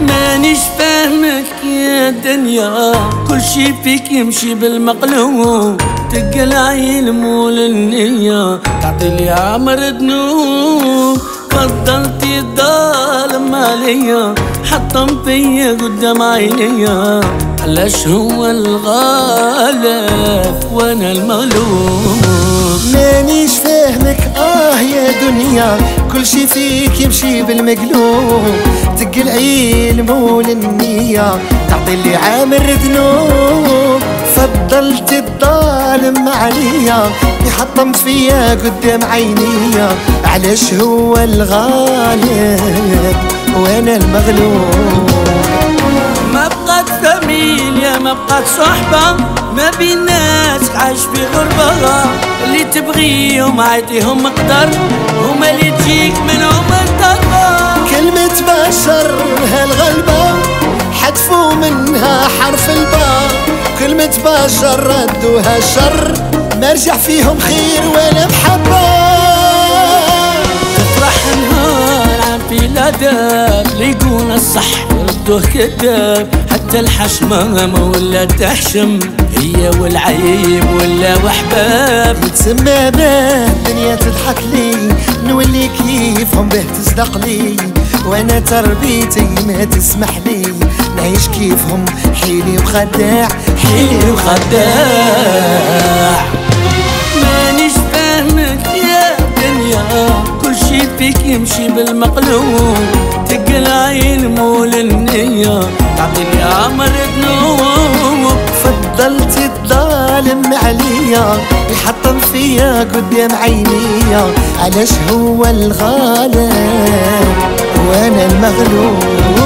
مانيش فاهمك يا دنيا. كل شي فيك يمشي بالمقلوب. تقلع يلمول النية تعطي لي عمر ذنوب فضلتي الظالم عليا حطم فيا قدام عينيا علاش هو الغالب وأنا المغلوب. مانيش فاهمك آه يا دنيا. كل شي فيك يمشي بالمقلوب. العيل مول النية تعطي اللي عامر ذنوب. فضلت الظالم عليا يحطم فيا قدام عينيا. علاش هو الغالب؟ وأنا المغلوب؟ ما بقات فاميليا ما بقات صحبة. ما بين ناس عايش في غربة. اللي تبغيهم عايطيهم مقدر. هما اللي تجيك منهم الضربة كلمة بشر هالغلبة. حذفوا منها حرف الباء. كلمة بشر ردوها شر. ما رجع فيهم خير ولا محبة. تطرح نهار عن في ليقول الصح يردوه كذاب حتى الحشمة ما ولا تحشم. هي والعيب ولا وحباب. تسمى به الدنيا تضحك لي. نولي كيفهم به تصدق لي. وأنا تربيتي ما تسمح لي. نعيش كيفهم حيلي وخداع حيلي وخداع. فيك يمشي بالمقلوب تقلع يلمول النية تعطي لي عمر ذنوب فضلت الظالم عليا يحطم فيا قدام عينيا. علاش هو الغالب وأنا المغلوب؟